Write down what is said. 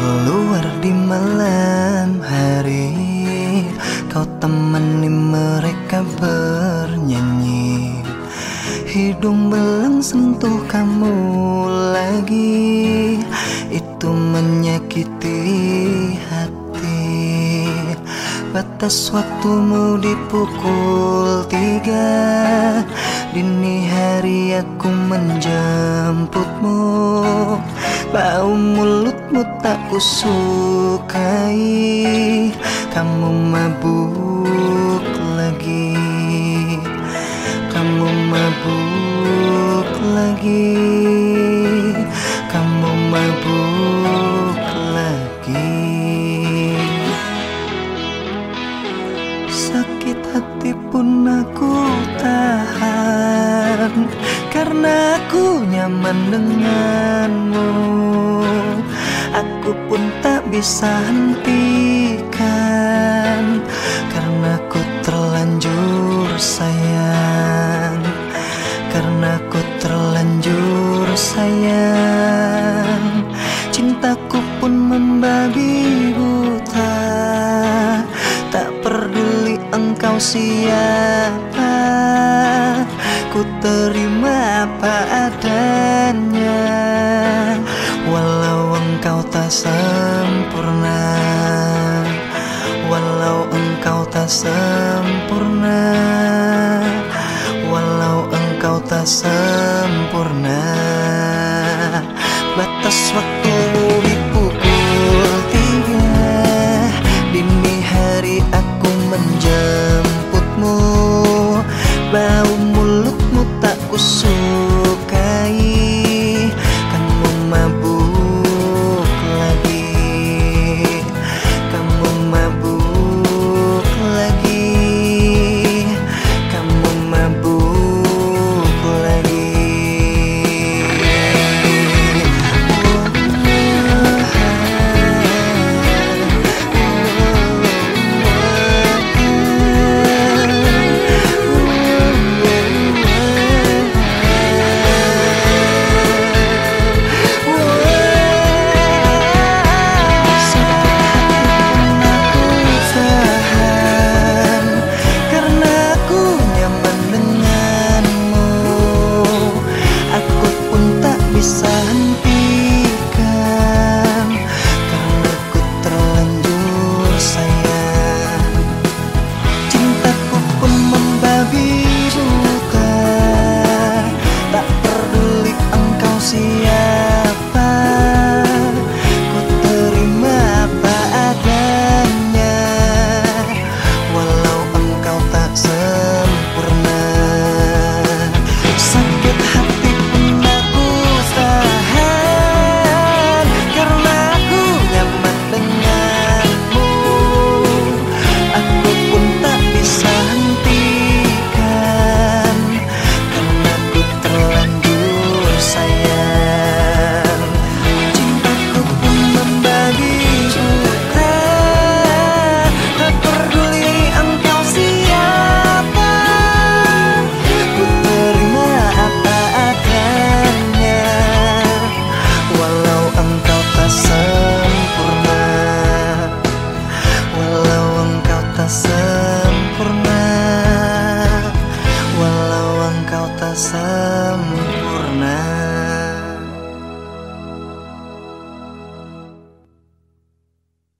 keluar di malam hari Kau temani mereka bernyanyi. Hidung belum sentuh kamu lagi Itu menyakiti hati. Batas waktumu dipukul tiga Dini hari aku menjemputmu. Bau mulutmu tak kusukai. Kamu mabuk lagi. Kamu mabuk lagi. Kamu mabuk lagi. Sakit hati pun aku tahan Aku nyaman denganmu Aku pun tak bisa hentikan. Karena ku terlanjur sayang Karena ku terlanjur sayang. Cintaku pun membabi buta Tak peduli engkau siapa Ku terima apa adanya. Walau engkau tak sempurna. Walau engkau tak sempurna. Walau engkau tak sempurna. Batas waktu sempurna